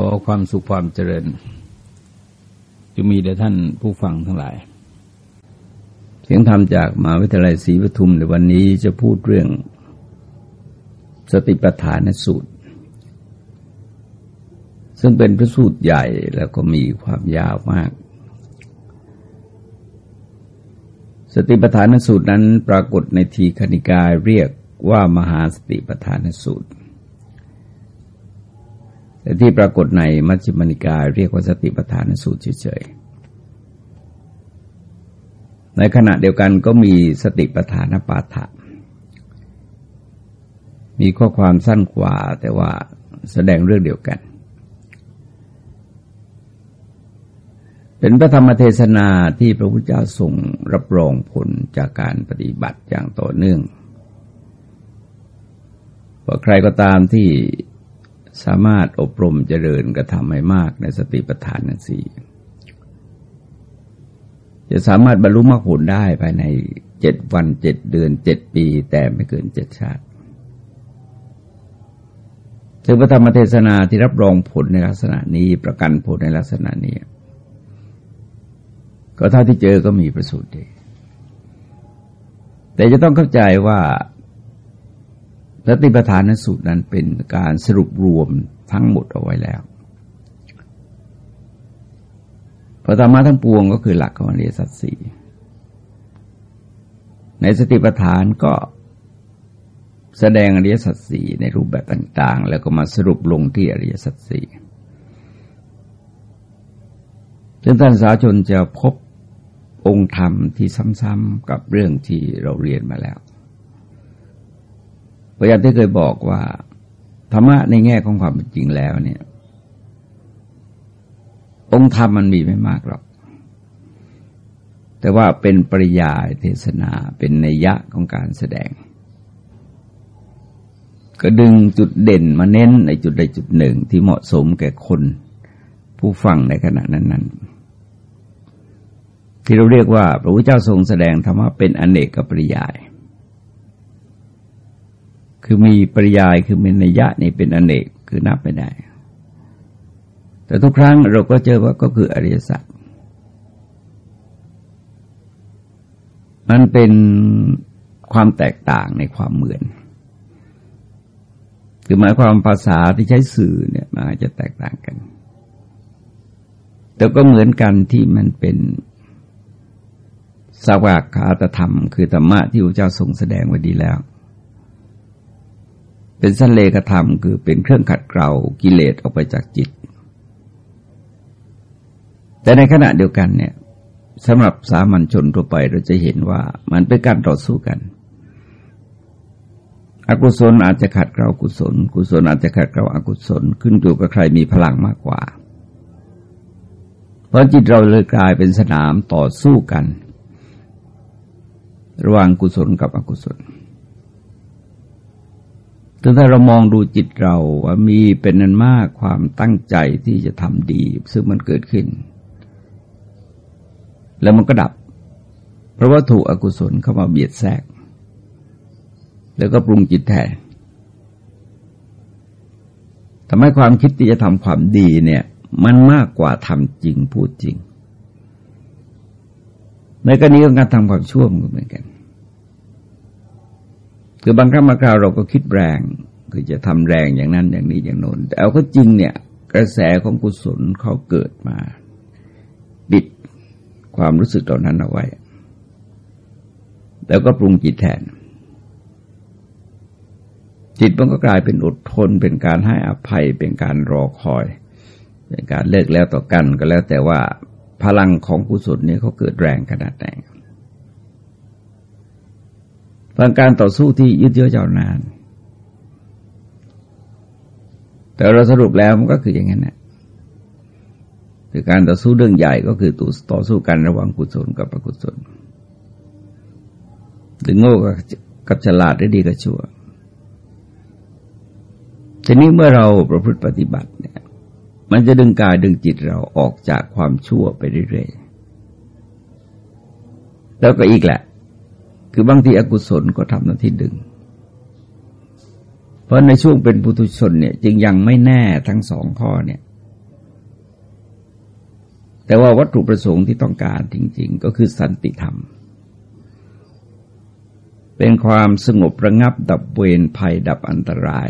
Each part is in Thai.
ขอความสุขความเจริญ จะมีแด่ท่านผู้ฟังทั้งหลาย เสียงธรรมจากมหาวิทยาลัยศรีปทุมในวันนี้จะพูดเรื่อง สติปัฏฐานสูตร ซึ่งเป็นพระสูตรใหญ่แล้วก็มีความยาวมาก สติปัฏฐานสูตรนั้นปรากฏในทีคณิกายเรียกว่ามหาสติปัฏฐานสูตร ที่ปรากฏในมัชฌิมนิกาย เรียกว่าสติปัฏฐานสูตรเฉยๆ ในขณะเดียวกันก็มีสติปัฏฐานปาฐะมีข้อความสั้นกว่าแต่ว่าแสดงเรื่องเดียวกัน เป็นพระธรรมเทศนาที่พระพุทธเจ้าทรงรับรองผลจากการปฏิบัติอย่างต่อเนื่องว่าใครก็ตามที่ สามารถอบรมเจริญกระทำให้มากในสติปัฏฐานนั้นสี่จะสามารถบรรลุมรรคผลได้ภายในเจ็ดวันเจ็ดเดือนเจ็ดปี แต่ไม่เกินเจ็ดชาติถึงพระธรรมเทศนาที่รับรองผลในลักษณะนี้ประกันผลในลักษณะนี้ ก็เท่าที่เจอก็มีประสูติแต่จะต้องเข้าใจว่า สติปัฏฐานสูตรนั้นเป็นการสรุปรวมทั้งหมดเอาไว้แล้วพระธรรมะทั้งปวงก็คือหลักของอริยสัจสี่ในสติปัฏฐานก็แสดงอริยสัจสี่ในรูปแบบต่างๆ แล้วก็มาสรุปลงที่อริยสัจสี่จนท่านสาชนจะพบองค์ธรรมที่ซ้ำๆกับเรื่องที่เราเรียนมาแล้ว พระยาที่เคยบอกว่าธรรมะในแง่ของความเป็นจริงแล้วเนี่ย องค์ธรรมมันมีไม่มากหรอก แต่ว่าเป็นปริยายเทศนาเป็นนัยยะของการแสดง ก็ดึงจุดเด่นมาเน้นในจุดใดจุดหนึ่งที่เหมาะสมแก่คนผู้ฟังในขณะนั้น ๆ ที่เราเรียกว่า พระพุทธเจ้าทรงแสดงธรรมะเป็นอนเนกกับปริยาย คือมีปริยายคือมีนัยยะนี่เป็นอเนกคือนับไม่ได้ แต่ทุกครั้งเราก็เจอว่าก็คืออริยสัจมันเป็นความแตกต่างในความเหมือน คือหมายความภาษาที่ใช้สื่อเนี่ยมันอาจจะแตกต่างกัน แต่ก็เหมือนกันที่มันเป็นสากขาตธรรม คือธรรมะที่พระเจ้าทรงแสดงไว้ดีแล้ว เป็นสันเลกธรรมคือเป็นเครื่องขัดเกลากิเลสออกไปจากจิต แต่ในขณะเดียวกันเนี่ยสำหรับสามัญชนทั่วไปเราจะเห็นว่ามันเป็นการต่อสู้กัน อกุศลอาจจะขัดเกลากุศล กุศลอาจจะขัดเกลาอกุศลขึ้นอยู่กับใครมีพลังมากกว่า เพราะจิตเราเลยกลายเป็นสนามต่อสู้กัน ระหว่างกุศลกับอกุศล ถึงถ้าเรามองดูจิตเราว่ามีเป็นนันมากความตั้งใจที่จะทำดี ซึ่งมันเกิดขึ้น แล้วมันก็ดับ เพราะว่าถูกอกุศลเข้ามาเบียดแทรก แล้วก็ปรุงจิตแทนทำให้ความคิดที่จะทำความดีเนี่ย มันมากกว่าทำจริงพูดจริงในกรณีของการทำความชั่วมันก็เหมือนกัน คือบางครั้งบางคราวเราก็คิดแรง คือจะทำแรงอย่างนั้นอย่างนี้อย่างโน้นแต่เอาก็จริงเนี่ย กระแสของกุศลเขาเกิดมาปิดความรู้สึกเหล่านั้นเอาไว้ แล้วก็ปรุงจิตแทน จิตมันก็กลายเป็นอดทน เป็นการให้อภัย เป็นการรอคอย เป็นการเลิกแล้วต่อกันก็แล้วแต่ว่าพลังของกุศลนี้เขาเกิดแรงขนาดไหน เป็นการต่อสู้ที่ยืดเยื้อยาวนาน แต่เราสรุปแล้วมันก็คืออย่างนั้นนะคือการต่อสู้เรื่องใหญ่ก็คือต่อสู้กันระหว่างกุศลกับอกุศลหรือโง่กับฉลาดได้ดีกับชั่วทีนี้เมื่อเราประพฤติปฏิบัติเนี่ย มันจะดึงกายดึงจิตเราออกจากความชั่วไปเรื่อยๆ แล้วก็อีกแหละ คือบางทีอกุศลก็ทำหน้าที่ดึง เพราะในช่วงเป็นปุถุชนเนี่ย จึงยังไม่แน่ทั้งสองข้อเนี่ย แต่ว่าวัตถุประสงค์ที่ต้องการจริง ๆ ก็คือสันติธรรม เป็นความสงบระงับดับเวรภัยดับอันตราย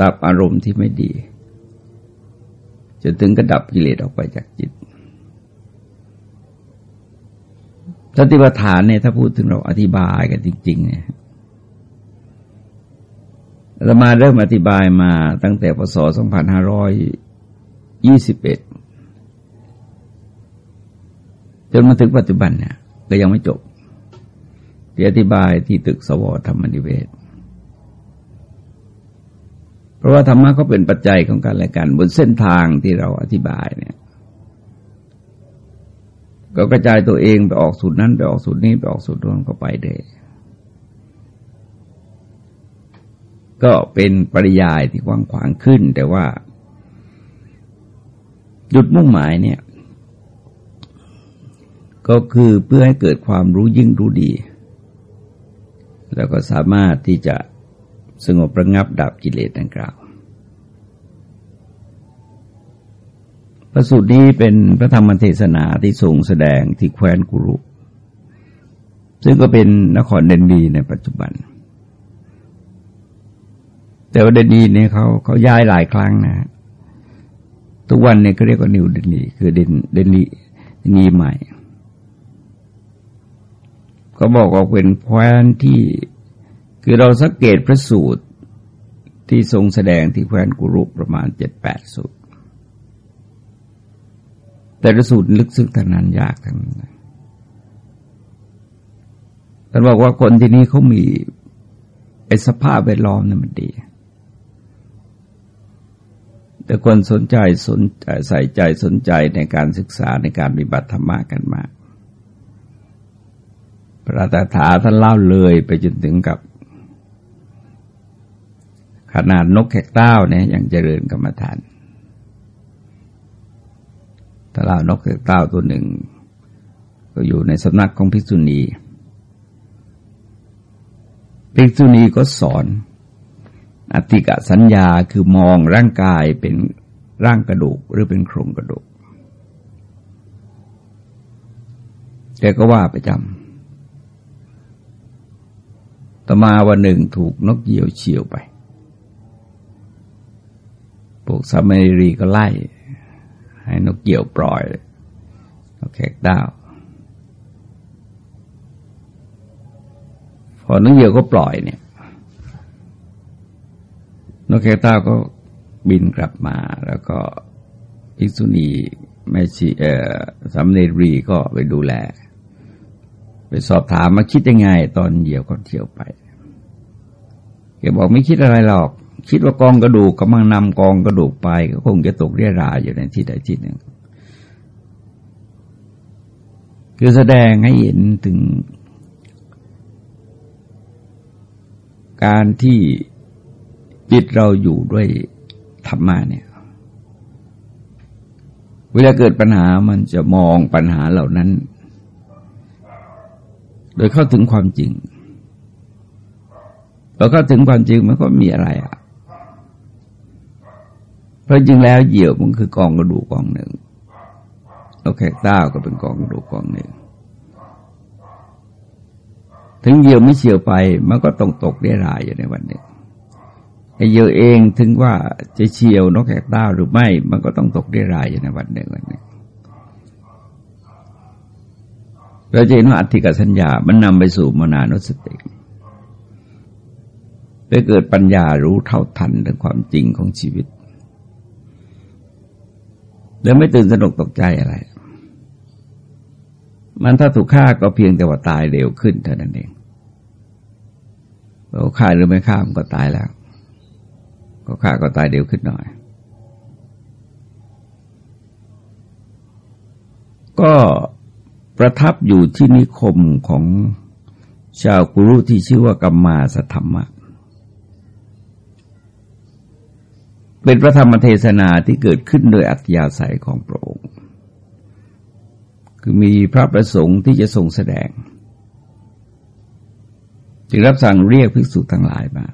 ดับอารมณ์ที่ไม่ดีจะถึงกระดับกิเลสออกไปจากจิต สติปัฏฐานเนี่ยถ้าพูดถึงเราอธิบายกันจริง ๆ เนี่ยเรามาเริ่มอธิบายมาตั้งแต่พศ 2521 จนมาถึงปัจจุบันเนี่ยก็ยังไม่จบที่อธิบายที่ตึกสวธรรมนิเวศ เพราะว่าธรรมะก็เป็นปัจจัยของการและกันบนเส้นทางที่เราอธิบายเนี่ย ก็กระจายตัวเองไปออกสูตรนั้นไปออกสูตรนี้ไปออกสูตรนู้นก็ไปได้ก็เป็นปริยายที่กว้างขวางขึ้น แต่ว่า จุดมุ่งหมายเนี่ย ก็คือเพื่อให้เกิดความรู้ยิ่งรู้ดี แล้วก็สามารถที่จะสงบระงับดับกิเลสดังกล่าว พระสูตรนี้เป็นพระธรรมเทศนาที่ทรงแสดงที่แคว้นกุรุ ซึ่งก็เป็นนครเดนดีในปัจจุบัน แต่ว่าเดนดีเนี่ยเขาเขาย้ายหลายครั้งนะ ทุกวันเนี่ยก็เรียกว่านิวเดนดีคือเดนเดนดีนีใหม่เขาบอกว่าเป็นแคว้นที่คือเราสังเกตพระสูตรที่ทรงแสดงที่แคว้นกุรุประมาณเจ็ดแปดสูตร แต่ละสูตรลึกซึ้งทางนั้นยากทั้งนั้นท่านบอกว่าคนที่นี้เขามีไอ้สภาพแวดล้อมนี่มันดี แต่คนสนใจสนใจใส่ใจสนใจในการศึกษาในการปฏิบัติธรรมะกันมาก พระตถาท่านเล่าเลยไปจนถึงกับ ขนาดนกแขกเต้าเนี่ยยังเจริญกรรมฐาน ตลานกเต้าตัวหนึ่ง ก็อยู่ในสำนักของภิกษุณีภิกษุณีก็สอนอธิกะสัญญาคือมองร่างกายเป็นร่างกระดูกหรือเป็นโครงกระดูกแกก็ว่าประจำต่อมาวันหนึ่งถูกนกเหยี่ยวเฉียวไปพวกสามัรีก็ไล่ ให้นกเกี่ยวปล่อยนกแขกดาวพอนกเหยี่ยวก็ปล่อยเนี่ยนกแขกดาวก็บินกลับมาแล้วก็อิสุนีแม่ชีเอ่อสามเณรีก็ไปดูแล ไปสอบถามมาคิดยังไง ตอนเหยี่ยวก็เที่ยวไปแกบอกไม่คิดอะไรหรอก คิดว่ากองกระดูกกำลังนำกองกระดูกไปก็คงจะตกเรียรายอยู่ในที่ใดที่หนึ่ง คือแสดงให้เห็นถึง การที่จิตเราอยู่ด้วยธรรมะเนี่ย เวลาเกิดปัญหามันจะมองปัญหาเหล่านั้น โดยเข้าถึงความจริงเราเข้าถึงความจริงมันก็มีอะไรอะ เพราะจริงแล้วเหยี่ยวมันคือกองกระดูกกองหนึ่งเราแขกต้าก็เป็นกองกระดูกกองหนึ่ง ถึงเหยี่ยวไม่เฉียวไป มันก็ต้องตกได้รายอยู่ในวันหนึ่งไอ้เหยี่ยวเองถึงว่าจะเฉียวนกแขกต้าหรือไม่ มันก็ต้องตกได้รายอยู่ในวันหนึ่งวันหนึ่งเราจะเห็นว่าอธิกสัญญา มันนำไปสู่มนานุสติไปเกิดปัญญารู้เท่าทันถึงความจริงของชีวิต แล้วไม่ตื่นสนุกตกใจอะไร มันถ้าถูกฆ่าก็เพียงแต่ว่าตายเร็วขึ้นเท่านั้นเองเราฆ่าหรือไม่ฆ่ามันก็ตายแล้ว ก็ฆ่าก็ตายเร็วขึ้นหน่อย ก็ประทับอยู่ที่นิคมของชาวกุรุที่ชื่อว่ากัมมาสธรรมะ เป็นพระธรรมเทศนาที่เกิดขึ้นโดยอัธยาศัยของพระองค์ คือมีพระประสงค์ที่จะทรงแสดง จึงรับสั่งเรียกภิกษุทั้งหลายมา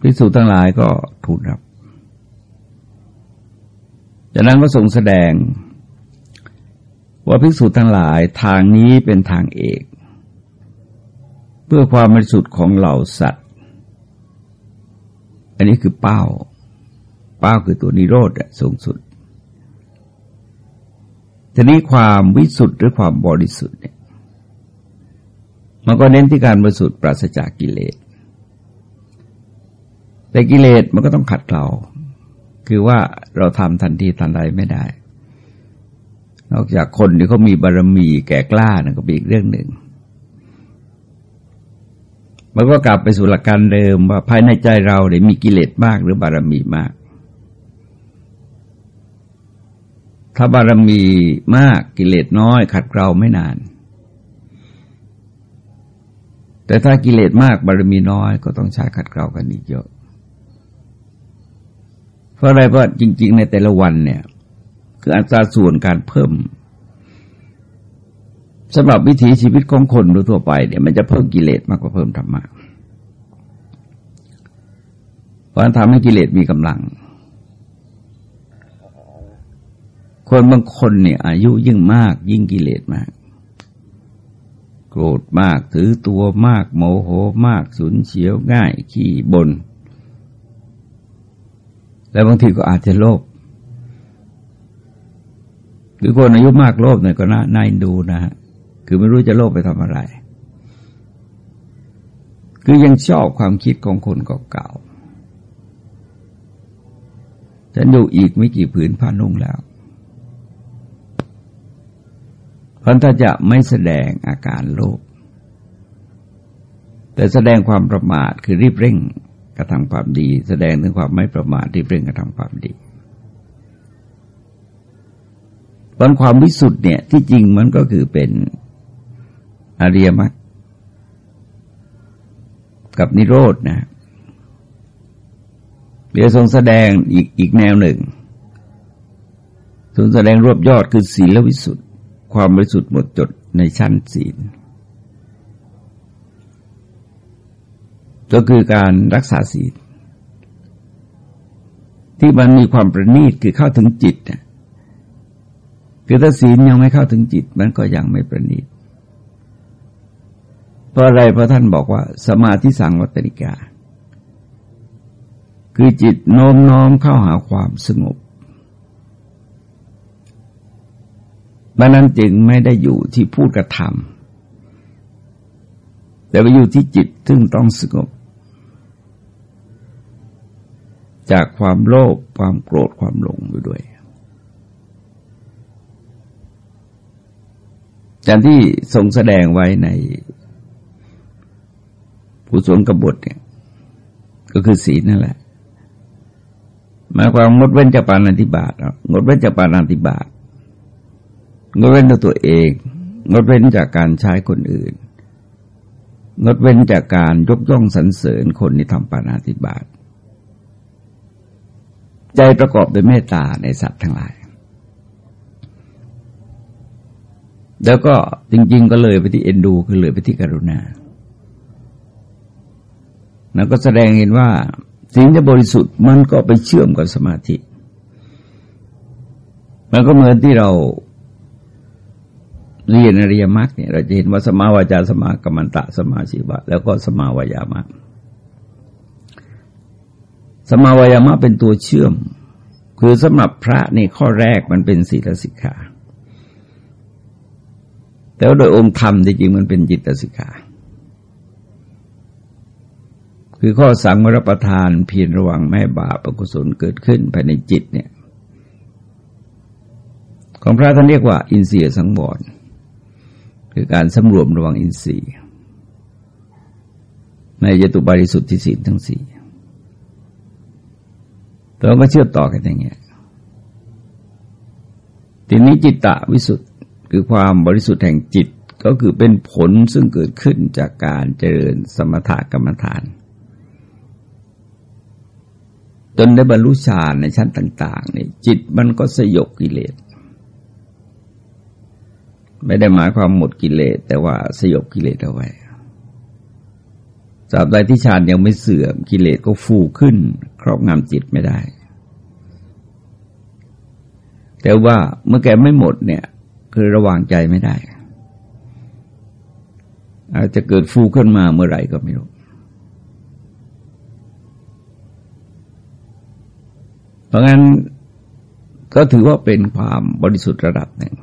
ภิกษุทั้งหลายก็ทูลรับ จากนั้นก็ทรงแสดง ว่าภิกษุทั้งหลายทางนี้เป็นทางเอก เพื่อความบริสุทธิ์ของเหล่าสัตว์ อันนี้คือเป้า เป้าคือตัวนิโรธสูงสุด ทีนี้ความวิสุทธิ์หรือความบริสุทธิ์เนี่ยมันก็เน้นที่การบริสุทธิ์ปราศจากกิเลส แต่กิเลสมันก็ต้องขัดเราคือว่าเราทำทันทีทันใดไม่ได้ นอกจากคนที่เขามีบารมีแก่กล้านะก็เป็นอีกเรื่องหนึ่ง มันก็กลับไปสู่หลักการเดิมว่าภายในใจเราเนี่ยมีกิเลสมากหรือบารมีมาก ถ้าบารมีมากกิเลสน้อย ขัดเกลาไม่นาน แต่ถ้ากิเลสมากบารมีน้อยก็ต้องใช้ขัดเกลากันอีกเยอะ เพราะอะไรเพราะจริง ๆ ในแต่ละวันเนี่ย คืออัตราส่วนการเพิ่ม สำหรับวิถีชีวิตของคนโดยทั่วไปเนี่ยมันจะเพิ่มกิเลสมากกว่าเพิ่มธรรมะเพราะทำให้กิเลสมีกำลัง คนบางคนเนี่ย อายุยิ่งมาก ยิ่งกิเลสมาก โกรธมากถือตัวมาก โมโหมากสุนเฉียวง่าย ขี้บน่นแล้วบางทีก็อาจจะโลภหรือคนอายุมากโลภเนี่ยก็น่าน่าดูนะฮะ คือไม่รู้จะโลภไปทำอะไร คือยังชอบความคิดของคนเก่าๆฉันอยู่อีกไม่กี่ผืนผ้านุ่งแล้วเพราะถ้าจะไม่แสดงอาการโลภแต่แสดงความประมาทคือรีบเร่งกระทำความดี แสดงถึงความไม่ประมาทที่เร่งกระทำความดีผลความวิสุทธ์เนี่ยที่จริงมันก็คือเป็น อริยมรรคกับนิโรธนะเดี๋ยวทรงแสดงอีกอีกแนวหนึ่งทรงแสดงรวบยอดคือศีลวิสุทธ์ความบริสุทธิ์หมดจดในชั้นศีล ก็คือการรักษาศีล ที่มันมีความประณีตคือเข้าถึงจิตคือถ้าศีลยังไม่เข้าถึงจิต มันก็ยังไม่ประณีต เพราะอะไรพระท่านบอกว่า สมาธิสังวัตติกา คือจิตโน้มน้อมเข้าหาความสงบมันนั้นจึงไม่ได้อยู่ที่พูดกระทำแต่ไปอยู่ที่จิตซึ่งต้องสงบ จากความโลภความโกรธความหลงไปด้วยอย่างที่ทรงแสดงไว้ใน ผู้สนกบฏเนี่ย ก็คือศีลนั่นแหละหมายความงดเว้นจากปานันติบาตงดเว้นจากปานันติบาตงดเว้นจากตัวเอง งดเว้นจากการใช้คนอื่น งดเว้นจากการยกย่องสรรเสริญคนที่ทำปานาติบาตใจประกอบด้วยเมตตาในสัตว์ทั้งหลาย แล้วก็จริง ๆ ก็เลยไปที่เอ็นดู คือเลยไปที่กรุณา แล้วก็แสดงเห็นว่าสิ่งที่บริสุทธิ์มันก็ไปเชื่อมกับสมาธิ มันก็เหมือนที่เราเรียนอริยมรรคเนี่ยเราจะเห็นว่าสมาวาจาสมากรรมันตะสมาชีวะ แล้วก็สมาวายามะ สมาวายามะเป็นตัวเชื่อม คือสำหรับพระในข้อแรกมันเป็นศีลสิกขาแต่โดยองค์ธรรมจริงๆมันเป็นจิตสิกขา คือข้อสังวรประทานเพียรระวังแม่บาปอกุศลเกิดขึ้นภายในจิตเนี่ย ของพระท่านเรียกว่า อินเสียสังวรคือการสำรวมระวังอินทรีย์ ในจตุบาริสุทธิศีลทั้งสี่เราก็เชื่อต่อกันอย่างเงี้ยทีนี้จิตตะวิสุทธ์คือความบริสุทธิ์แห่งจิตก็คือเป็นผลซึ่งเกิดขึ้นจากการเจริญสมถกรรมฐาน จ นได้บรรลุฌานในชั้นต่างๆนี่จิตมันก็สยบกิเลส ไม่ได้หมายความหมดกิเลส แต่ว่าสยบกิเลสเอาไว้ตราบใดที่ฌานยังไม่เสื่อมกิเลสก็ฟูขึ้น ครอบงำจิตไม่ได้ แต่ว่าเมื่อแกไม่หมดเนี่ย คือระวางใจไม่ได้ อาจจะเกิดฟูขึ้นมาเมื่อไหร่ก็ไม่รู้ เพราะงั้นก็ถือว่าเป็นความบริสุทธิ์ระดับหนึ่ง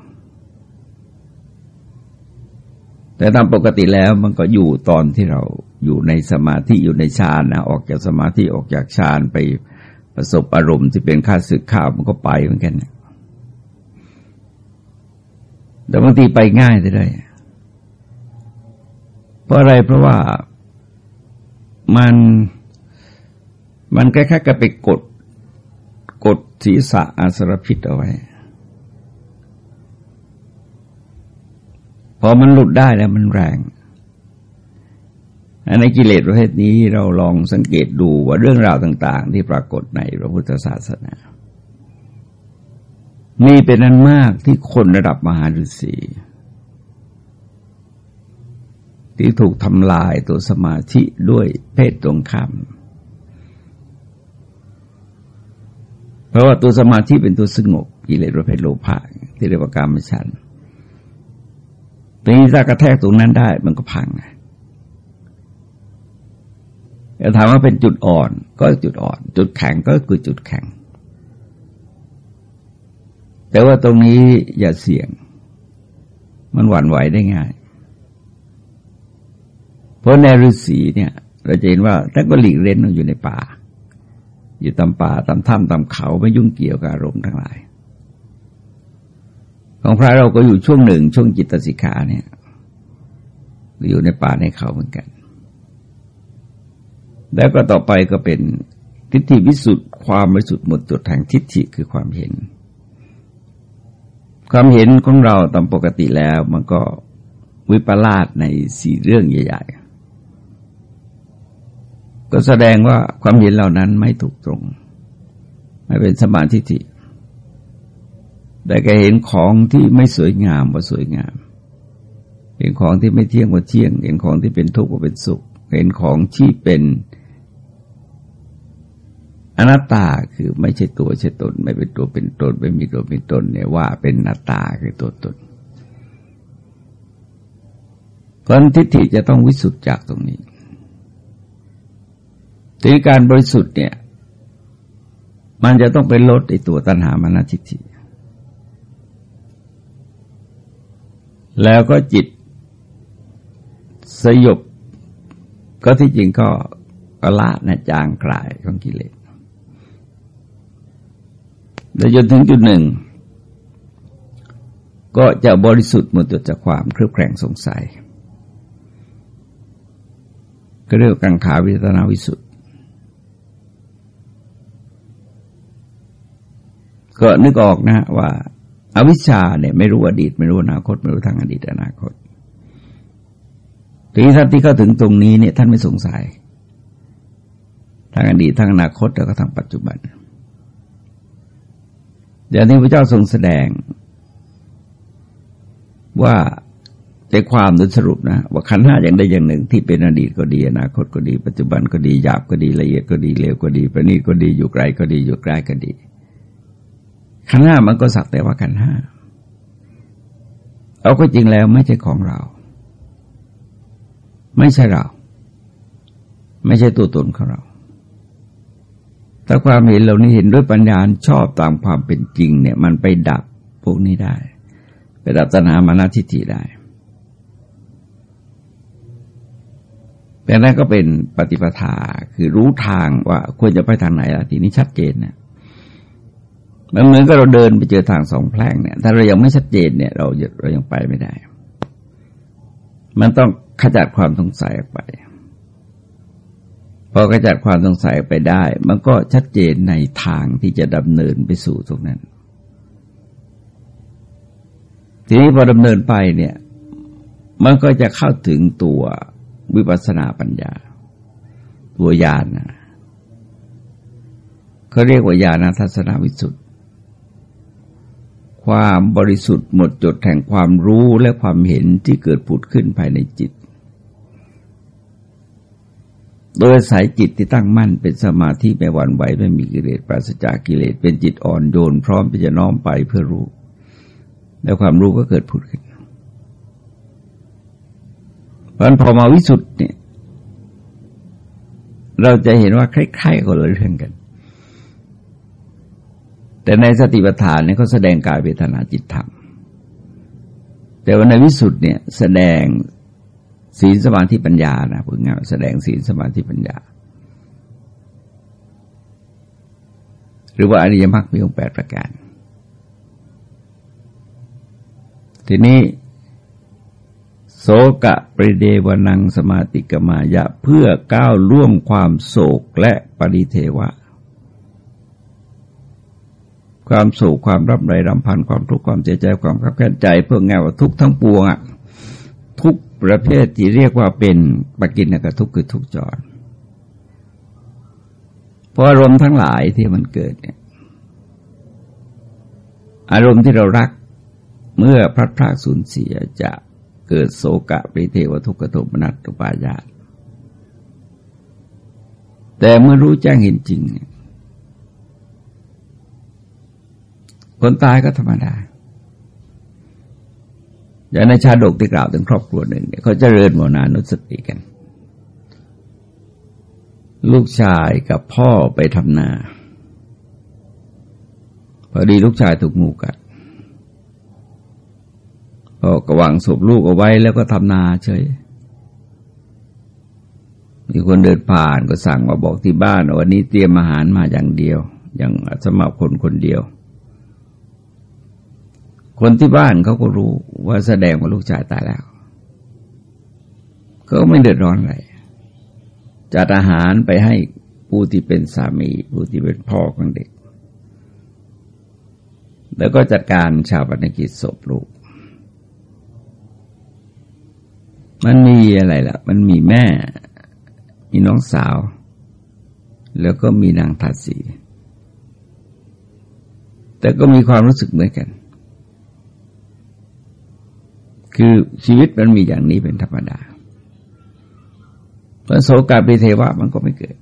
แต่ตามปกติแล้วมันก็อยู่ตอนที่เราอยู่ในสมาธิอยู่ในฌานนะออกจากสมาธิออกจากฌานไปประสบอารมณ์ที่เป็นข้าศึกข้าวมันก็ไปเหมือนกันแต่บางทีไปง่ายได้เพราะอะไรเพราะว่ามันมันแค่แค่กับไปกด กดศีรษะอาสรพิษเอาไว้ พอมันหลุดได้แล้วมันแรงในกิเลสประเภทนี้เราลองสังเกตดูว่าเรื่องราวต่าง ๆ ที่ปรากฏในพระพุทธศาสนา มีเป็นนั้นมากที่คนระดับมหาฤาษีที่ถูกทำลายตัวสมาธิด้วยเพศตรงข้าม เพราะว่าตัวสมาธิเป็นตัวสงบกิเลสประเภทโลภะที่เรียกว่าการมฉันทีนี้ถ้ากระแทกตรงนั้นได้มันก็พังนะจะถามว่าเป็นจุดอ่อนก็จุดอ่อน จุดแข็งก็คือจุดแข็ง แต่ว่าตรงนี้อย่าเสี่ยง มันหวั่นไหวได้ง่าย เพราะในฤาษีเนี่ย เราจะเห็นว่าท่านก็หลีกเล่นอยู่ในป่า อยู่ตามป่าตามถ้ำตามเขาไม่ยุ่งเกี่ยวกับอารมณ์ทั้งหลาย ของพระเราก็อยู่ช่วงหนึ่งช่วงจิตสิกขาเนี่ยอยู่ในป่าในเขาเหมือนกัน แล้วก็ต่อไปก็เป็นทิฏฐิวิสุทธ์ความบริสุทธิ์หมดจดแห่งทิฏฐิคือความเห็น ความเห็นของเราตามปกติแล้วมันก็วิปลาสในสี่เรื่องใหญ่ ๆ ก็แสดงว่าความเห็นเหล่านั้นไม่ถูกตรง ไม่เป็นสมาธิิแต่แกเห็นของที่ไม่สวยงามว่าสวยงาม เห็นของที่ไม่เที่ยงว่าเที่ยง เห็นของที่เป็นทุกข์ว่าเป็นสุข เห็นของที่เป็นอนัตตาคือไม่ใช่ตัวใช่ตน ไม่เป็นตัวเป็นตน ไม่มีตัวเป็นตนเนี่ยว่าเป็นนัตตาคือตัวตนเพราะทิฏฐิจะต้องวิสุทธิ์จากตรงนี้ ทีการบริสุทธิ์เนี่ย มันจะต้องไปลดไอตัวตัณหามานาทิฏฐิแล้วก็จิตสยบก็ที่จริงก็ละนะจางกลายของกิเลสแล้วจนถึงจุดหนึ่ง ก็จะบริสุทธิ์หมดจากความเครือบแคลงสงสัยก็เรียกกังขาวิตนาวิสุทธิ ก็นึกออกนะ ว่าอาวิชชาเนี่ยไม่รู้อดีต ไม่รู้อนาคต ไม่รู้ทางอดีตอนาคตทีนี้ท่านที่เข้าถึงตรงนี้เนี่ย ท่านไม่สงสัยทางอดีตทางอนาคตแล้วก็ทางปัจจุบันเดี๋ยวนี้พระเจ้าทรงแสดง ว่าใจความโดยสรุปนะ ว่าขันห้าอย่างใดอย่างหนึ่ง ที่เป็นอดีตก็ดีอนาคตก็ดี ปัจจุบันก็ดีหยาบก็ดีละเอียดก็ดีเลวก็ดีประณีตก็ดีอยู่ไกลก็ดีอยู่ใกล้ก็ดี ขันห้ามันก็สักแต่ว่าขันห้าเอาก็จริงแล้วไม่ใช่ของเรา ไม่ใช่เรา ไม่ใช่ตัวตนของเรา ถ้าความเห็นเหล่านี้เห็นด้วยปัญญาชอบตามความเป็นจริง เนี่ย มันไปดับพวกนี้ได้ ไปดับตัณหามานาทิฏฐิได้ แต่นั้นก็เป็นปฏิปทาคือรู้ทางว่าควรจะไปทางไหนละทีนี้ชัดเจนเนี่ย มันเหมือนกับเราเดินไปเจอทางสองแพร่งเนี่ย ถ้าเรายังไม่ชัดเจนเนี่ย เราเรายังไปไม่ได้ มันต้องขจัดความสงสัยออกไปพอกระจัดความสงสัยไปได้ มันก็ชัดเจนในทางที่จะดำเนินไปสู่ตรงนั้น ทีนี้พอดำเนินไปเนี่ย มันก็จะเข้าถึงตัววิปัสสนาปัญญา ตัวญาณนะเขาเรียกว่าญาณทัศนวิสุทธิ ความบริสุทธิ์หมดจดแห่งความรู้และความเห็นที่เกิดผุดขึ้นภายในจิต โดยสายจิตที่ตั้งมั่นเป็นสมาธิไม่หวั่นไหวไม่มีกิเลสปราศจากกิเลสเป็นจิตอ่อนโยนพร้อมที่จะน้อมไปเพื่อรู้ แล้วความรู้ก็เกิดผุดขึ้นเพราะนั้นพอมาวิสุทธ์เนี่ยเราจะเห็นว่าคล้ายๆกันเลยเรื่องกัน แต่ในสติปัฏฐานเนี่ยเขาแสดงกายเวทนาจิตธรรม แต่ว่าในวิสุทธ์เนี่ยแสดงศีลสมาธิปัญญานะพูดง่ายแสดงศีลสมาธิปัญญา หรือว่าอริยมรรคมีองค์แปดประการ ทีนี้โสกะปริเดวนังสมาติกมายะเพื่อก้าวล่วงความโศกและปริเทวะ ความโศกความรับไรรำพันความทุกข์ความเสียใจความขับแค้นใจ เพื่อแง่ว่าทุกทั้งปวงอะทุกประเภทที่เรียกว่าเป็นปกินกทุกคือทุกจรเพราะอารมณ์ทั้งหลายที่มันเกิดเนี่ยอารมณ์ที่เรารักเมื่อพลัดพรากสูญเสียจะเกิดโศกะปริเทวทุกขโทมนัสตุปายาตแต่เมื่อรู้แจ้งเห็นจริง คนตายก็ธรรมดา อย่างในชาดกที่กล่าวถึงครอบครัวหนึ่งเนี่ยเขาจเจริญโมนานุสติกัน ลูกชายกับพ่อไปทำนา พอดีลูกชายถูกงูกัดก็กระวังศพลูกเอาไว้แล้วก็ทำนาเฉย มีคนเดินผ่านก็สั่งมาบอกที่บ้านวันนี้เตรียมอาหารมาอย่างเดียว อย่างสมัครคนคนเดียว คนที่บ้านเขาก็รู้ว่าแสดงว่าลูกชายตายแล้วก็ไม่เดือดร้อนอะไรจัดอาหารไปให้ผู้ที่เป็นสามีผู้ที่เป็นพ่อของเด็ก แล้วก็จัดการชาวปนกิจศพลูก มันมีอะไรล่ะ มันมีแม่ มีน้องสาว แล้วก็มีนางทัศสีแต่ก็มีความรู้สึกเหมือนกัน คือชีวิตมันมีอย่างนี้เป็นธรรมดาเพราะโสกาปิเทวะมันก็ไม่เกิด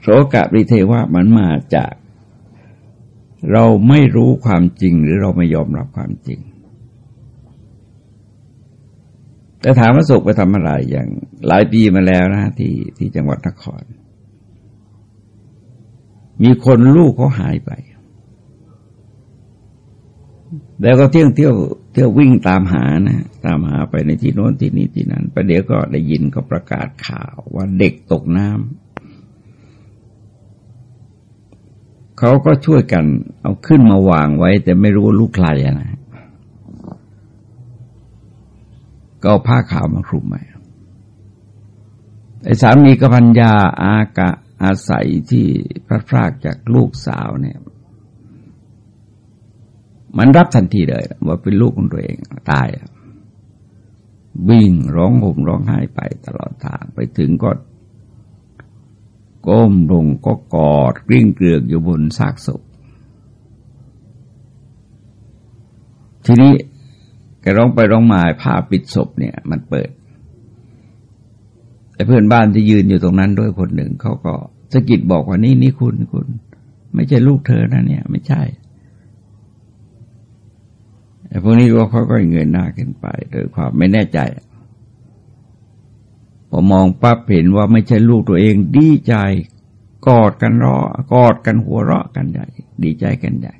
โสกาปิเทวะมันมาจาก เราไม่รู้ความจริงหรือเราไม่ยอมรับความจริง แต่ถามว่าโศกไปทำอะไรอย่างหลายปีมาแล้วนะที่ที่จังหวัดนคร มีคนลูกเขาหายไป แล้วก็เที่ยวเที่ยว เที่ยววิ่งตามหานะ ตามหาไปในที่โน้นที่นี้ที่นั้นประเดี๋ยวก็ได้ยินก็ประกาศข่าวว่าเด็กตกน้ำเขาก็ช่วยกันเอาขึ้นมาวางไว้ แต่ไม่รู้ลูกใครนะก็เอาผ้าขาวมาคลุมไว้ไอ้สามีกับพัญญาอากะอาศัยที่พระพรากจากลูกสาวเนี่ย มันรับทันทีเลยว่าเป็นลูกของตัวเองตายวิ่งร้องห่มร้องไห้ไปตลอดทางไปถึงก็ก้มลงก็กอดกลิ้งเกลือกอยู่บนซากศพทีนี้แกร้องไปร้องมาผ้าปิดศพเนี่ย มันเปิดแต่เพื่อนบ้านที่ยืนอยู่ตรงนั้นด้วยคนหนึ่งเขาก็สะกิดบอกว่านี่นี่คุณคุณ ไม่ใช่ลูกเธอนะเนี่ย ไม่ใช่ แต่พวกนี้ก็ค่อยๆเงยหน้าขึ้นไปโดยความไม่แน่ใจพอมองปั๊บเห็นว่าไม่ใช่ลูกตัวเองดีใจกอดกันร้อกอดกันหัวเราะกันใหญ่ดีใจกันใหญ่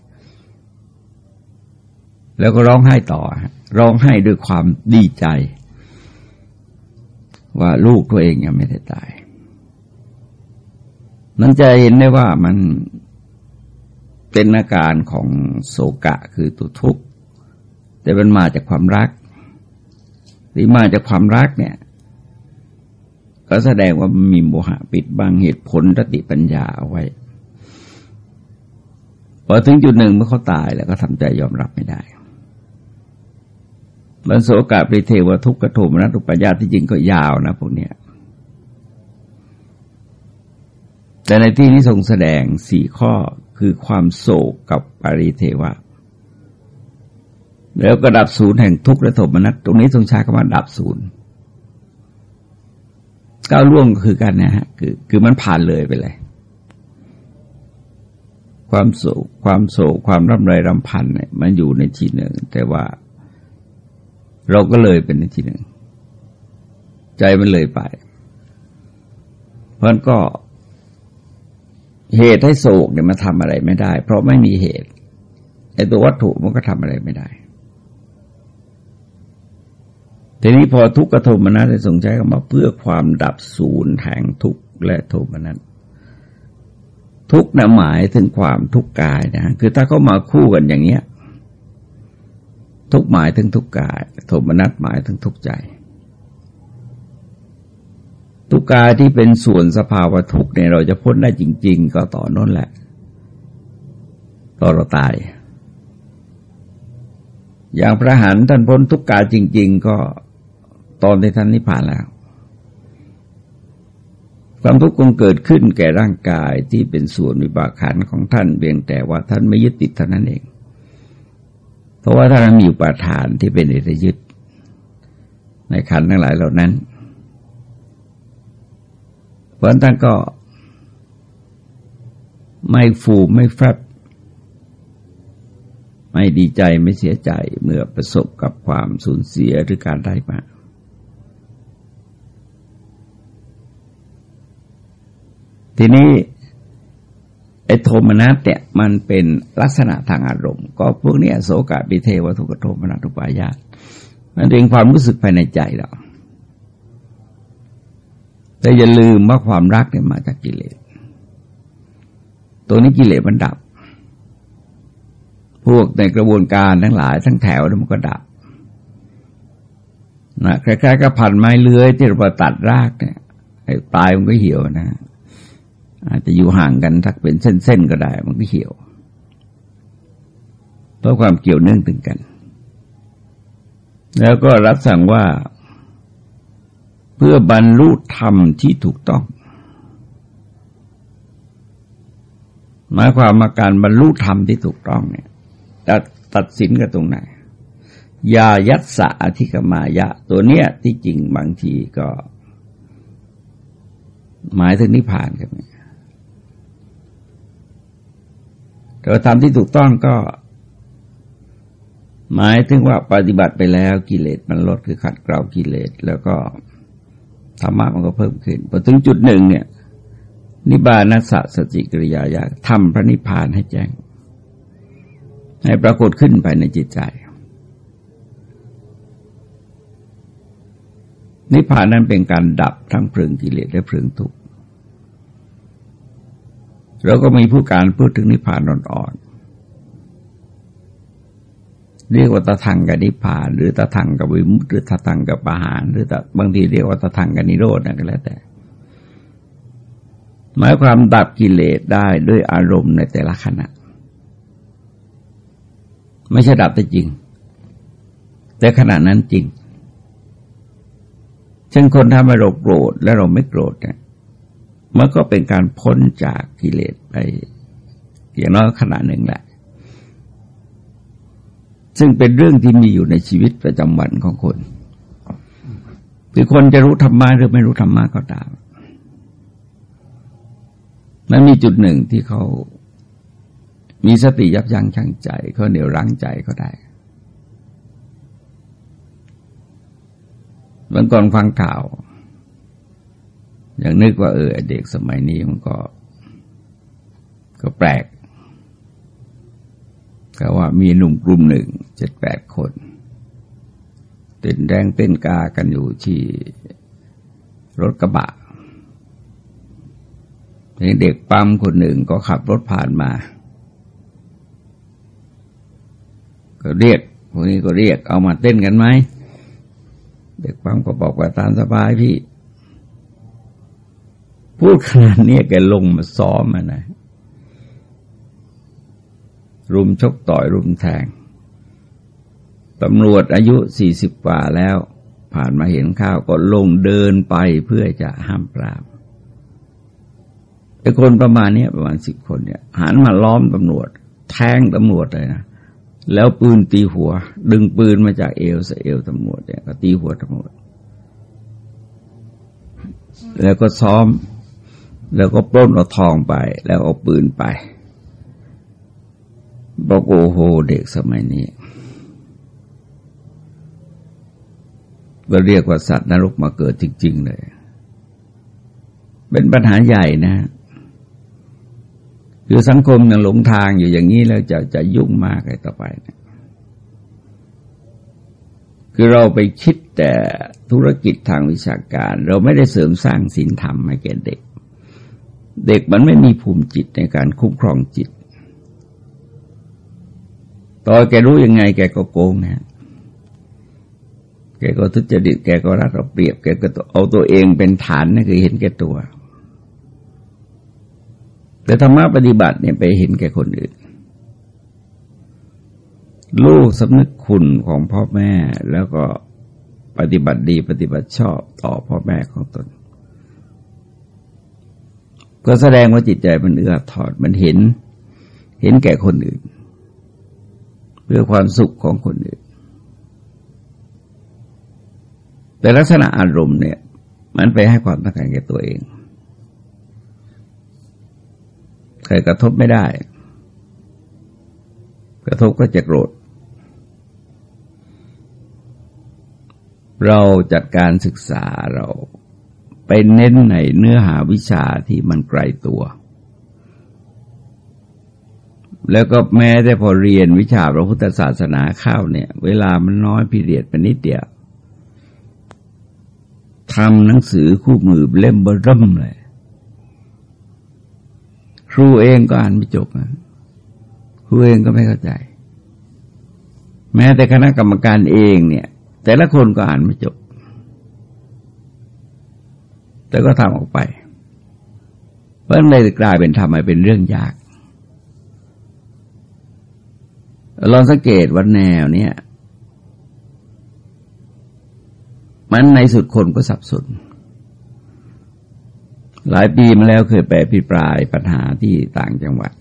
แล้วก็ร้องไห้ต่อร้องไห้ด้วยความดีใจ ว่าลูกตัวเองยังไม่ได้ตายนั้นจะเห็นได้ว่ามันเป็นอาการของโศกะคือตุทุกข์ แต่มันมาจากความรักหรือมาจากความรักเนี่ย ก็แสดงว่ามีโมหะปิดบังเหตุผลรติปัญญาเอาไว้พอถึงจุดหนึ่งเมื่อเขาตายแล้วก็ทำใจยอมรับไม่ได้บรรโสกาปริเทวทุกขโทมนัตุปญาที่จริงก็ยาวนะพวกเนี้ยแต่ในที่นี้ทรงแสดงสี่ข้อคือความโศกกับปริเทวะ แล้วก็ดับศูนย์แห่งทุกข์และโทมนัสตรงนี้ทรงใช้คำว่าดับศูนย์ก้าวล่วงคือกันนะฮะคือคือมันผ่านเลยไปเลย ความโศกความโศกความร่ำไรรำพันเนี่ยมันอยู่ในที่หนึ่ง แต่ว่า เราก็เลยเป็นในที่หนึ่ง ใจมันเลยไป เพราะนั้นก็เหตุให้โศกเนี่ยมาทำอะไรไม่ได้ เพราะไม่มีเหตุไอ้ตัววัตถุมันก็ทำอะไรไม่ได้ ทีนี้พอทุกขโทมนัสได้ทรงใช้คำว่าเพื่อความดับศูนย์แห่งทุกข์และโทมนัสทุกนะหมายถึงความทุกข์กายนะคือถ้าเขามาคู่กันอย่างเนี้ย ทุกหมายถึงทุกกาย โทมนัสหมายถึงทุกใจ ทุกกายที่เป็นส่วนสภาวะทุกเนี่ยเราจะพ้นได้จริง ๆ ก็ต่อนั่นแหละต่อเราตายอย่างพระหันท่านพ้นทุกกายจริง ๆ ก็ ตอนที่ท่านนิพพานแล้ว ความทุกข์คงเกิดขึ้นแก่ร่างกายที่เป็นส่วนวิบากขันของท่านเพียงแต่ว่าท่านไม่ยึดติดเท่านั้นเอง เพราะว่าท่านมีอุปาทานที่เป็นเอตยึดในขันทั้งหลายเหล่านั้น เพราะท่านก็ไม่ฟูไม่แฟบไม่ดีใจไม่เสียใจเมื่อประสบกับความสูญเสียหรือการได้มา ทีนี้ไอ้โทมนัสเนี่ยมันเป็นลักษณะทางอารมณ์ ก็พวกเนี้ยโสกะปิเทวทุกโทมนัสทุปายาตมันเป็นความรู้สึกภายในใจเราแต่อย่าลืมว่าความรักเนี่ยมาจากกิเลส ตัวนี้กิเลสมันดับ พวกในกระบวนการทั้งหลายทั้งแถวมันก็ดับนะคล้ายๆกับพันไม้เลื้อยที่เราตัดรากเนี่ยปลายมันก็เหี่ยวนะ อาจจะอยู่ห่างกันทักเป็นเส้นๆก็ได้ มันก็เหี่ยว เพราะความเกี่ยวเนื่องถึงกัน แล้วก็รับสั่งว่า เพื่อบรรลุธรรมที่ถูกต้อง หมายความมาการบรรลุธรรมที่ถูกต้องเนี่ยจะตัดสินกันตรงไหนยายัตสะอธิกมายะ ตัวเนี้ยที่จริงบางทีก็ หมายถึงนิพพานครับเนี่ย แต่ว่าทำที่ถูกต้องก็ หมายถึงว่าปฏิบัติไปแล้วกิเลสมันลดคือขัดเกลากิเลสแล้วก็ธรรมะมันก็เพิ่มขึ้นพอถึงจุดหนึ่งเนี่ย นิบานัสสติกริยายากทำพระนิพพานให้แจ้ง ให้ปรากฏขึ้นภายในจิตใจ นิพพานนั้นเป็นการดับทั้งเพลิงกิเลสและเพลิงทุกข์ เราก็มีผู้การพูดถึงนิพพานอ่อนๆเรียกว่าตะทังกับนิพพาน หรือตะทังกับวิมุตติหรือตะทังกับปะหารหรือตบางทีเรียกว่าตะทังกับนิโรธนะก็แล้วแต่ หมายความดับกิเลสได้ด้วยอารมณ์ในแต่ละขณะ ไม่ใช่ดับแต่จริง แต่ขณะนั้นจริงเช่นคนทำให้เราโกรธและเราไม่โกรธเนี่ย มันก็เป็นการพ้นจากกิเลสไปอย่างน้อยขณะหนึ่งแหละ ซึ่งเป็นเรื่องที่มีอยู่ในชีวิตประจำวันของคนคือคนจะรู้ธรรมะหรือไม่รู้ธรรมะก็ตามมันมีจุดหนึ่งที่เขามีสติยับยั้งชั่งใจเขาเหนียวรั้งใจก็ได้เมื่อก่อนฟังข่าว อย่างนึกว่าเออเด็กสมัยนี้มันก็ ก็แปลกก็ว่ามีหนุ่มกลุ่มหนึ่งเจ็ดแปดคนเต้นแดงเต้นกากันอยู่ที่รถกระบะเด็กปั๊มคนหนึ่งก็ขับรถผ่านมา ก็เรียกพวกนี้ก็เรียกเอามาเต้นกันไหม เด็กปั๊มก็บอกว่าตามสบายพี่ พูดขนาดนี้แกลงมาซ้อมมานะ รุมชกต่อยรุมแทงตำรวจอายุสี่สิบกว่าแล้ว ผ่านมาเห็นข้าวก็ลงเดินไปเพื่อจะห้ามปรามไอ้คนประมาณนี้ประมาณสิบคนเนี่ยหันมาล้อมตำรวจ แทงตำรวจเลยนะแล้วปืนตีหัว ดึงปืนมาจากเอวสเอวตำรวจเนี่ยก็ตีหัวตำรวจแล้วก็ซ้อม แล้วก็ปล้นเอาทองไป แล้วเอาปืนไปบอกโอ้โหเด็กสมัยนี้ก็เรียกว่าสัตว์นรกมาเกิดจริง ๆ เลย เป็นปัญหาใหญ่นะ คือสังคมยังหลงทางอยู่อย่างนี้แล้วจะจะยุ่งมากเลยต่อไปนะคือเราไปคิดแต่ธุรกิจทางวิชาการ เราไม่ได้เสริมสร้างศีลธรรมให้แก่เด็ก เด็กมันไม่มีภูมิจิตในการคุ้มครองจิต ต่อแกรู้ยังไงแกก็โกงนะแกก็ทุจริตแกก็รัดเอาเปรียบ แกก็เอาตัวเองเป็นฐานนั่นคือเห็นแก่ตัว แต่ธรรมะปฏิบัติเนี่ยไปเห็นแก่คนอื่น ลูกสำนึกคุณของพ่อแม่แล้วก็ปฏิบัติดีปฏิบัติชอบต่อพ่อแม่ของตน ก็แสดงว่าจิตใจมันเอื้อถอดมันเห็น เห็นแก่คนอื่น เพื่อความสุขของคนอื่น แต่ลักษณะอารมณ์เนี่ย มันไปให้ความต้องการแก่ตัวเองใครกระทบไม่ได้ กระทบก็จะโกรธ เราจัดการศึกษาเรา ไปเน้นในเนื้อหาวิชาที่มันไกลตัว แล้วก็แม้แต่พอเรียนวิชาพระพุทธศาสนาเข้าเนี่ย เวลามันน้อยพิเรียดไปนิดเดียวทำหนังสือคู่มือเล่มเบอร์ริ่มเลย ครูเองก็อ่านไม่จบนะครูเองก็ไม่เข้าใจ แม้แต่คณะกรรมการเองเนี่ย แต่ละคนก็อ่านไม่จบ แต่ก็ทำออกไป เพราะเลยกลายเป็นทำให้เป็นเรื่องยากลองสังเกตว่าแนวเนี่ย มันในสุดคนก็สับสน หลายปีมาแล้วเคยไปพิปรายปัญหาที่ต่างจังหวัด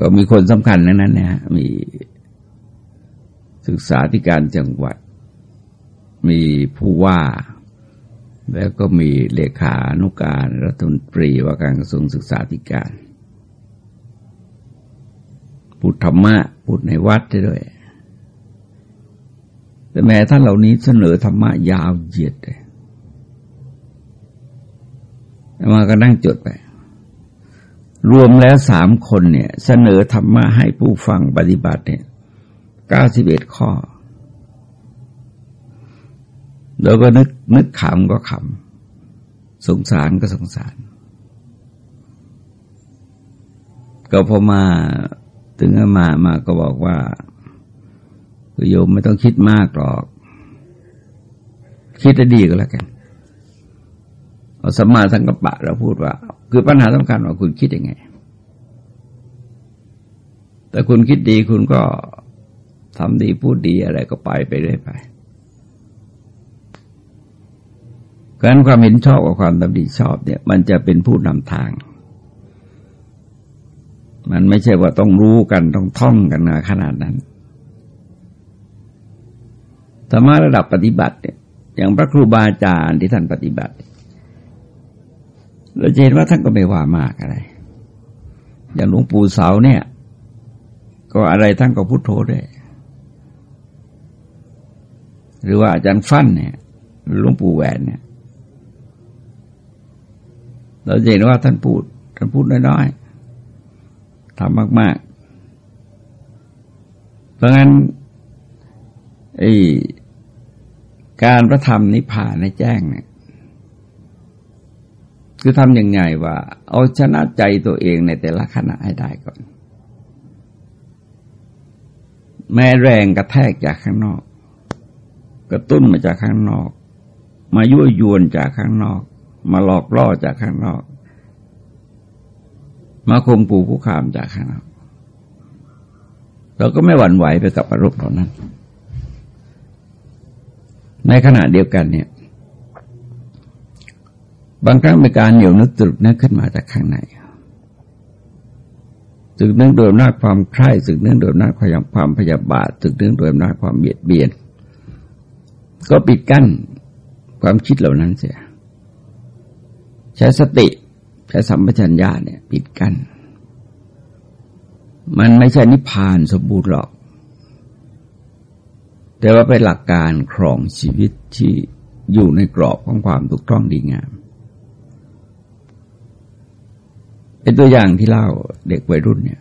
ก็มีคนสำคัญนั้นนั้นนะมีศึกษาธิการจังหวัด มีผู้ว่า แล้วก็มีเลขานุการรัฐมนตรีว่าการกระทรวงศึกษาธิการพูดธรรมะพูดในวัดได้วย แต่แม้ท่านเหล่านี้เสนอธรรมะยาวเหยียดเลยมาก็นั่งจดไป รวมแล้วสามคนเนี่ย เสนอธรรมะให้ผู้ฟังปฏิบัติเนี่ยเก้าสิบเอ็ดข้อ แล้วก็นึกนึกขำก็ขำสงสารก็สงสาร ก็พอมาถึงมามาก็บอกว่าโยมไม่ต้องคิดมากหรอก คิดจะดีก็แล้วกันเอาสมาสังกปะเราพูดว่า คือปัญหาสำคัญว่าคุณคิดยังไง แต่คุณคิดดีคุณก็ทำดีพูดดีอะไรก็ไปไปเรื่อยไป การความเห็นชอบกับความทำดีชอบเนี่ย มันจะเป็นผู้นำทาง มันไม่ใช่ว่าต้องรู้กันต้องท่องกันนขนาดนั้นธรรมะระดับปฏิบัติเนี่ยอย่างพระครูบาอาจารย์ที่ท่านปฏิบัติ เราเห็นว่าท่านก็ไม่ว่ามากอะไร อย่างหลวงปู่เสาเนี่ย ก็อะไรท่านก็พุโทโธได้หรือว่าอาจารย์ฟั่นเนี่ยหลวงปู่แหวนเนี่ย เราเห็นว่าท่านพูดท่านพูดน้อยๆทำมาก ๆ เพราะงั้นไอ้การพระธรรมนิพพานในแจ้งเนี่ยคือทำยังไงว่า เอาชนะใจตัวเองในแต่ละขณะให้ได้ก่อน แม้แรงกระแทกจากข้างนอก กระตุ้นมาจากข้างนอก มายั่วยวนจากข้างนอก มาหลอกล่อจากข้างนอก มาคมปู่ผู้ขามจากข้างนอก เราก็ไม่หวั่นไหวไปกับอารมณ์เหล่านั้น ในขณะเดียวกันเนี่ย บางครั้งเป็นการเหนียวนึกตรึกนึกขึ้นมาจากข้างในสึกนึกโดยอำนาจความใคร่สึกนึกโดยอำนาจความพยาบาทสึกนึกโดยอำนาจความเบียดเบียน ก็ปิดกั้นความคิดเหล่านั้นเสีย ใช้สติใช้สัมปชัญญะเนี่ยปิดกัน้นมันไม่ใช่นิพพานสมบูรณ์หรอก แต่ว่าเป็นหลักการครองชีวิตที่อยู่ในกรอบของความถูกต้องดีงาม เป็นตัวอย่างที่เล่าเด็กวัยรุ่นเนี่ย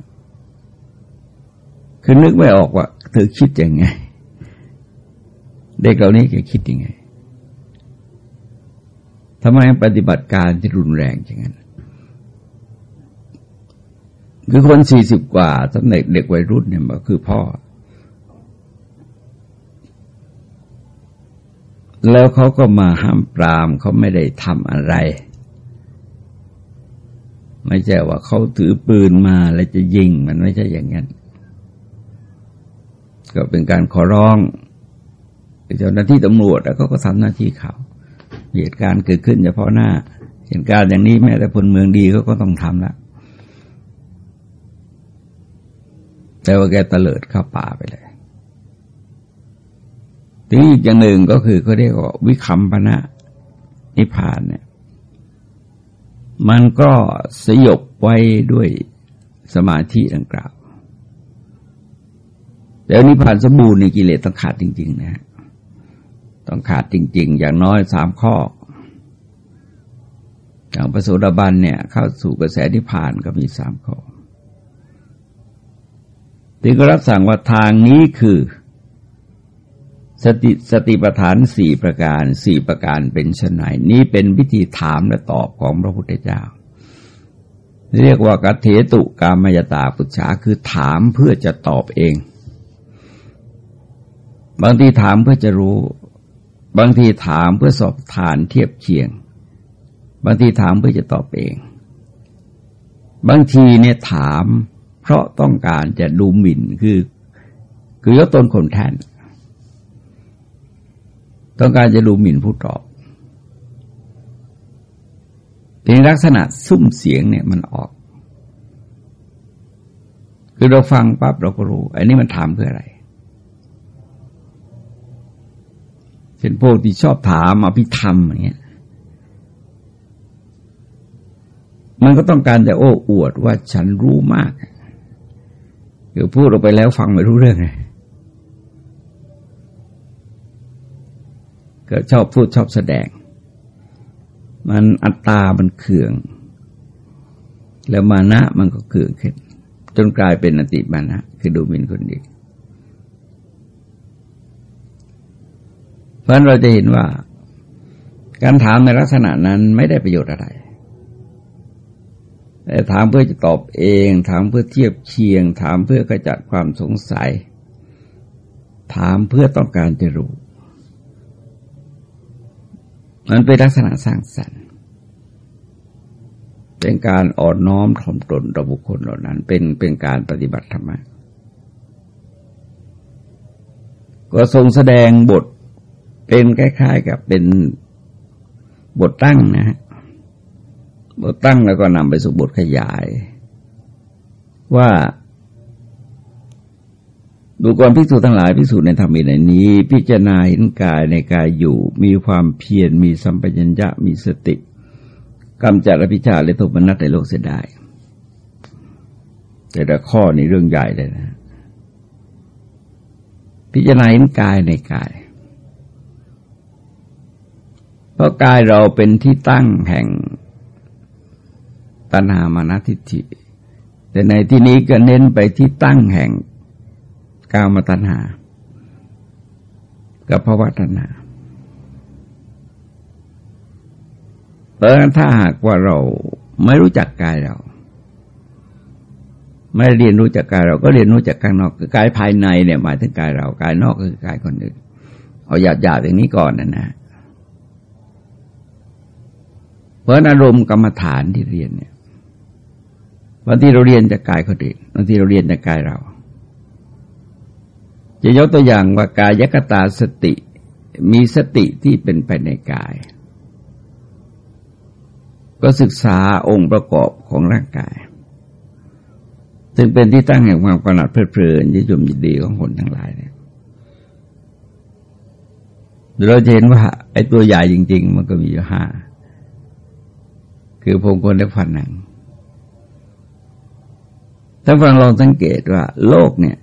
คือนึกไม่ออกว่าเธอคิดยังไง เด็กเหล่านี้แกคิดยังไง ทำไมปฏิบัติการที่รุนแรงอย่างนั้น คือคนสี่สิบกว่าสำเร็จเด็กวัยรุ่นเนี่ยมันคือพ่อ แล้วเขาก็มาห้ามปรามเขาไม่ได้ทำอะไร ไม่ใช่ว่าเขาถือปืนมาแล้วจะยิงมันไม่ใช่อย่างนั้น ก็เป็นการขอร้องเจ้าหน้าที่ตำรวจแล้วก็ทำหน้าที่เขา เหตุการณ์เกิดขึ้นเฉพาะหน้า เหตุการณ์อย่างนี้แม้แต่พลเมืองดีเขาก็ต้องทำละแต่ว่าแกเตลิดเข้าป่าไปเลยทีนี้อีกอย่างหนึ่งก็คือเขาเรียกว่าวิคัมปณะนิพพานเนี่ย มันก็สยบไว้ด้วยสมาธิดังกล่าว แล้วนิพพานสมบูรณ์ในกิเลสต้องขาดจริง ๆ นะฮะ ต้องขาดจริง ๆ อย่างน้อยสามข้ออย่างประสูดาบันเนี่ยเข้าสู่กระแสนิพพานก็มีสามข้อที่ก็รับสั่งว่าทางนี้คือ สติสติปัฏฐานสี่ประการสี่ประการเป็นชนไหนนี้เป็นวิธีถามและตอบของพระพุทธเจ้า เรียกว่ากัตเถตุกามยตาปุจฉาคือถามเพื่อจะตอบเอง บางทีถามเพื่อจะรู้ บางทีถามเพื่อสอบทานเทียบเคียง บางทีถามเพื่อจะตอบเอง บางทีเนี่ยถาม เพราะต้องการจะดูหมิ่นคือ คือยกตนคนแทน ต้องการจะดูหมิ่นผู้ตอบในลักษณะซุ้มเสียงเนี่ยมันออก คือเราฟังปั๊บเราก็รู้ อันนี้มันถามเพื่ออะไร เป็นพวกที่ชอบถามอภิธรรมอย่างเงี้ยมันก็ต้องการแต่โอ้อวดว่าฉันรู้มากคือพูดออกไปแล้วฟังไม่รู้เรื่องไงก็ชอบพูดชอบแสดง มันอัตตา มันเขื่อง แล้วมานะมันก็เขื่องขึ้นจนกลายเป็นอติมานะ คือดูหมิ่นคนดี เพราะนั้นเราจะเห็นว่า การถามในลักษณะนั้นไม่ได้ประโยชน์อะไร แต่ถามเพื่อจะตอบเอง ถามเพื่อเทียบเคียง ถามเพื่อกระจัดความสงสัย ถามเพื่อต้องการจะรู้ มันเป็นลักษณะสร้างสรรค์เป็นการอ่อนน้อมถ่อมตนต่อบุคคลเหล่านั้น เป็นเป็นการปฏิบัติธรรมะก็ทรงแสดงบท เป็นคล้าย ๆ กับเป็นบทตั้งนะฮะบทตั้งแล้วก็นำไปสู่บทขยาย ว่าดูกรพิสูจน์ทั้งหลายพิสูจน์ในธรรมในนี้ พิจารณาเห็นกายในกายอยู่ มีความเพียรมีสัมปชัญญะมีสติกำจัดอภิชาและโทมนัสในโลกเสียได้ แต่ละข้อนี้เรื่องใหญ่เลยนะ พิจารณาเห็นกายในกาย เพราะกายเราเป็นที่ตั้งแห่งตัณหามานะทิฏฐิ แต่ในที่นี้ก็เน้นไปที่ตั้งแห่งกามตัณหา กับภาวะตัณหาเพราะถ้าหากว่าเราไม่รู้จักกายเรา ไม่เรียนรู้จักกายเราก็เรียนรู้จากกายนอกคือกายภายในเนี่ยหมายถึงกายเรา กายนอกคือกายคนอื่น เอาหยาบหยาบอย่างนี้ก่อนนะนะ เพราะอารมณ์กรรมฐานที่เรียนเนี่ยบางทีเราเรียนจากกายคนอื่นบางทีเราเรียนจากกายเรา จะยกตัวอย่างว่ากายยกตาสติ มีสติที่เป็นไปในกาย ก็ศึกษาองค์ประกอบของร่างกาย ซึ่งเป็นที่ตั้งแห่งความกำหนัดเพลิดเพลินยิยมยินดีของคนทั้งหลายเนี่ยเราจะเห็นว่าไอ้ตัวใหญ่จริง ๆ มันก็มีอยู่ห้า คือพงคนและฟันหนังถ้าฟังลองสังเกตว่า โลกเนี่ย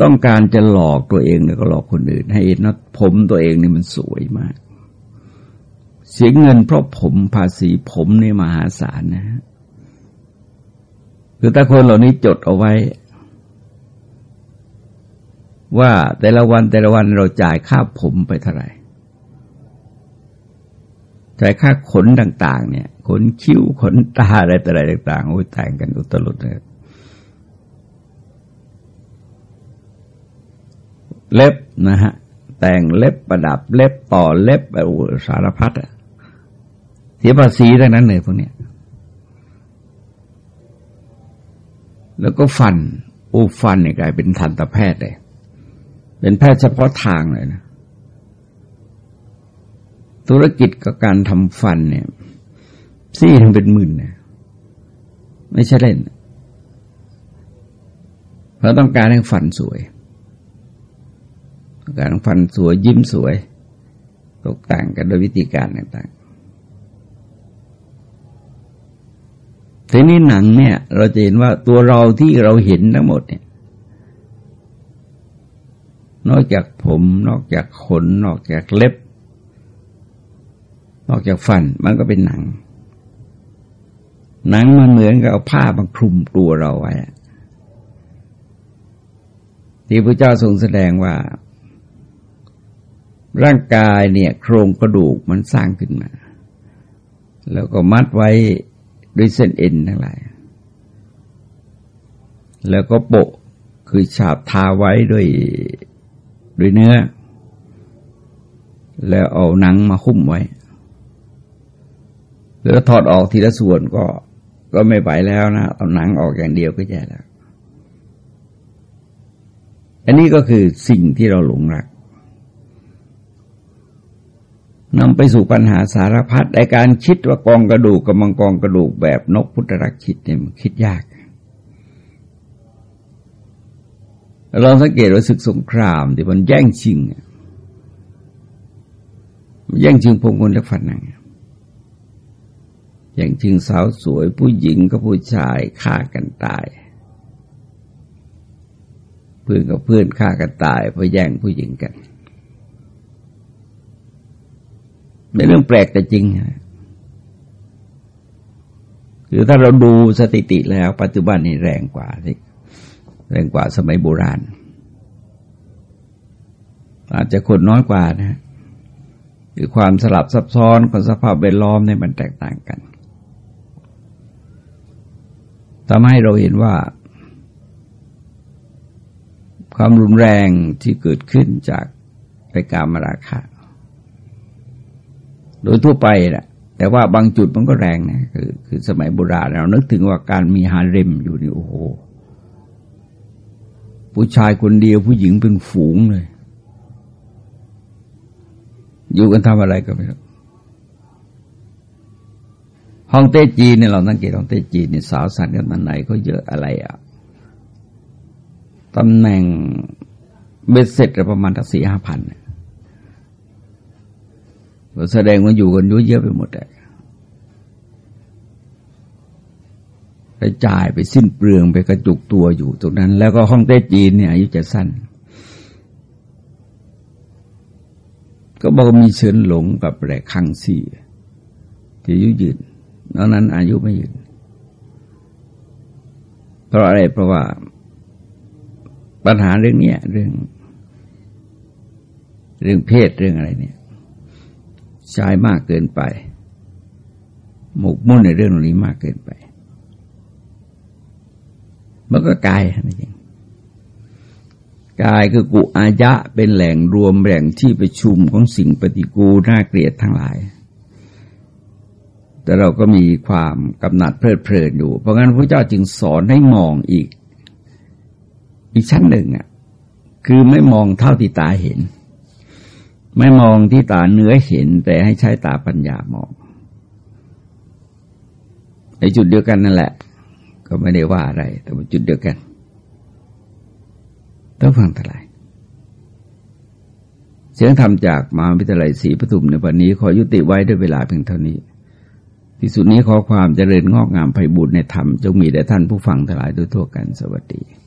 ต้องการจะหลอกตัวเองแล้วก็หลอกคนอื่น ให้เห็นว่าผมตัวเองนี่มันสวยมาก เสียเงินเพราะผมภาษีผมในมหาศาลนะฮะคือถ้าคนเหล่านี้จดเอาไว้ ว่าแต่ละวันแต่ละวันเราจ่ายค่าผมไปเท่าไหร่ จ่ค่าขนต่าง ๆ เนี่ย ขนคิ้วขนตาอะไรต่ออะไรต่างๆโอ้ยแต่งกันอุตลุดเลยเล็บนะฮะ แต่งเล็บประดับเล็บต่อเล็บแบบสารพัดอะเสียภาษีทั้งนั้นเลยพวกเนี้ยแล้วก็ฟันโอ้ฟันเนี่ยกลายเป็นทันตแพทย์เลย เป็นแพทย์เฉพาะทางเลยนะ ธุรกิจกับการทำฟันเนี่ยซี่ทั้งเป็นหมื่นเนี่ยไม่ใช่เล่นเพราะต้องการให้ฟันสวยต้องการฟันสวยยิ้มสวย ตกแต่งกันโดยวิธีการต่างๆทีนี้หนังเนี่ย เราจะเห็นว่าตัวเราที่เราเห็นทั้งหมดเนี่ย นอกจากผม นอกจากขน นอกจากเล็บ นอกจากฟันมันก็เป็นหนัง หนังมันเหมือนกับเอาผ้ามาคลุมตัวเราไว้ที่พระเจ้าทรงแสดงว่า ร่างกายเนี่ย โครงกระดูกมันสร้างขึ้นมา แล้วก็มัดไว้ด้วยเส้นเอ็นทั้งหลาย แล้วก็โปะคือฉาบทาไว้ด้วยด้วยเนื้อ แล้วเอาหนังมาคุ้มไว้ แล้วถอดออกทีละส่วนก็ก็ไม่ไหวแล้วนะเอาหนังออกอย่างเดียวก็แย่แล้ว อันนี้ก็คือสิ่งที่เราหลงรักนำไปสู่ปัญหาสารพัดในการคิดว่ากองกระดูกกับมังกรกระดูกแบบนกพุทธรักคิดเนี่ยมันคิดยากเราสังเกตว่าศึกสงครามที่มันแย่งชิงแย่งชิงพงคนและฝันนัง แย่างชิงสาวสวยผู้หญิงกับผู้ชายฆ่ากันตาย เพื่อนกับเพื่อนฆ่ากันตายเพราะแย่งผู้หญิงกันเป็นเรื่องแปลกแต่จริงคือถ้าเราดูสถิติแล้ว ปัจจุบันนี่แรงกว่าสิแรงกว่าสมัยโบราณ อาจจะคนน้อยกว่านะคือความสลับซับซ้อนของสภาพแวดล้อมเนี่ยมันแตกต่างกัน ทำให้เราเห็นว่า ความรุนแรงที่เกิดขึ้นจากไปการมราคะโดยทั่วไปแหละแต่ว่าบางจุดมันก็แรงนะคือคือสมัยโบราณเรานึกถึงว่าการมีฮาเร็มอยู่นี่โอ้โห ผู้ชายคนเดียวผู้หญิงเป็นฝูงเลย อยู่กันทำอะไรก็ไม่รู้ ห้องเต้จีนเนี่ยเราสังเกตห้องเต้จีนเนี่ยสาวสันกันมันไหนก็เยอะอะไรอะตำแหน่งเบ็ดเสร็จประมาณตั้งสี่ห้าพันเนี่ยแสดงว่าอยู่กันเยอะไปหมดเลยไปจ่ายไปสิ้นเปลืองไปกระจุกตัวอยู่ตรงนั้น แล้วก็ห้องเต้จีนเนี่ยอายุจะสั้น ก็บอกมีเฉินหลงกับแหลกคังซี่ที่ยุยืน นอกนั้นอายุไม่ยืน เพราะอะไรเพราะว่าปัญหาเรื่องนี้เรื่อง เรื่องเพศเรื่องอะไรเนี่ยใช้มากเกินไป หมกมุ่นในเรื่องนี้มากเกินไป มันก็กายนั่นเองกายคือกุอายะเป็นแหล่งรวมแหล่งที่ประชุมของสิ่งปฏิกูลน่าเกลียดทั้งหลาย แต่เราก็มีความกำหนัดเพลิดเพลินอยู่ เพราะงั้นพระเจ้าจึงสอนให้มองอีก อีกชั้นหนึ่งอะคือไม่มองเท่าที่ตาเห็น ไม่มองที่ตาเนื้อเห็น แต่ให้ใช้ตาปัญญามองในจุดเดียวกันนั่นแหละ ก็ไม่ได้ว่าอะไร แต่ว่าจุดเดียวกันต้องฟังทลายเสียงธรรมจากมหาวิทยาลัยศรีปทุมในวันนี้ขอยุติไว้ด้วยเวลาเพียงเท่านี้ ที่สุดนี้ขอความเจริญงอกงามไพบูรณ์ในธรรมจงมีแด่ท่านผู้ฟังทั้งหลายโดยทั่วกันสวัสดี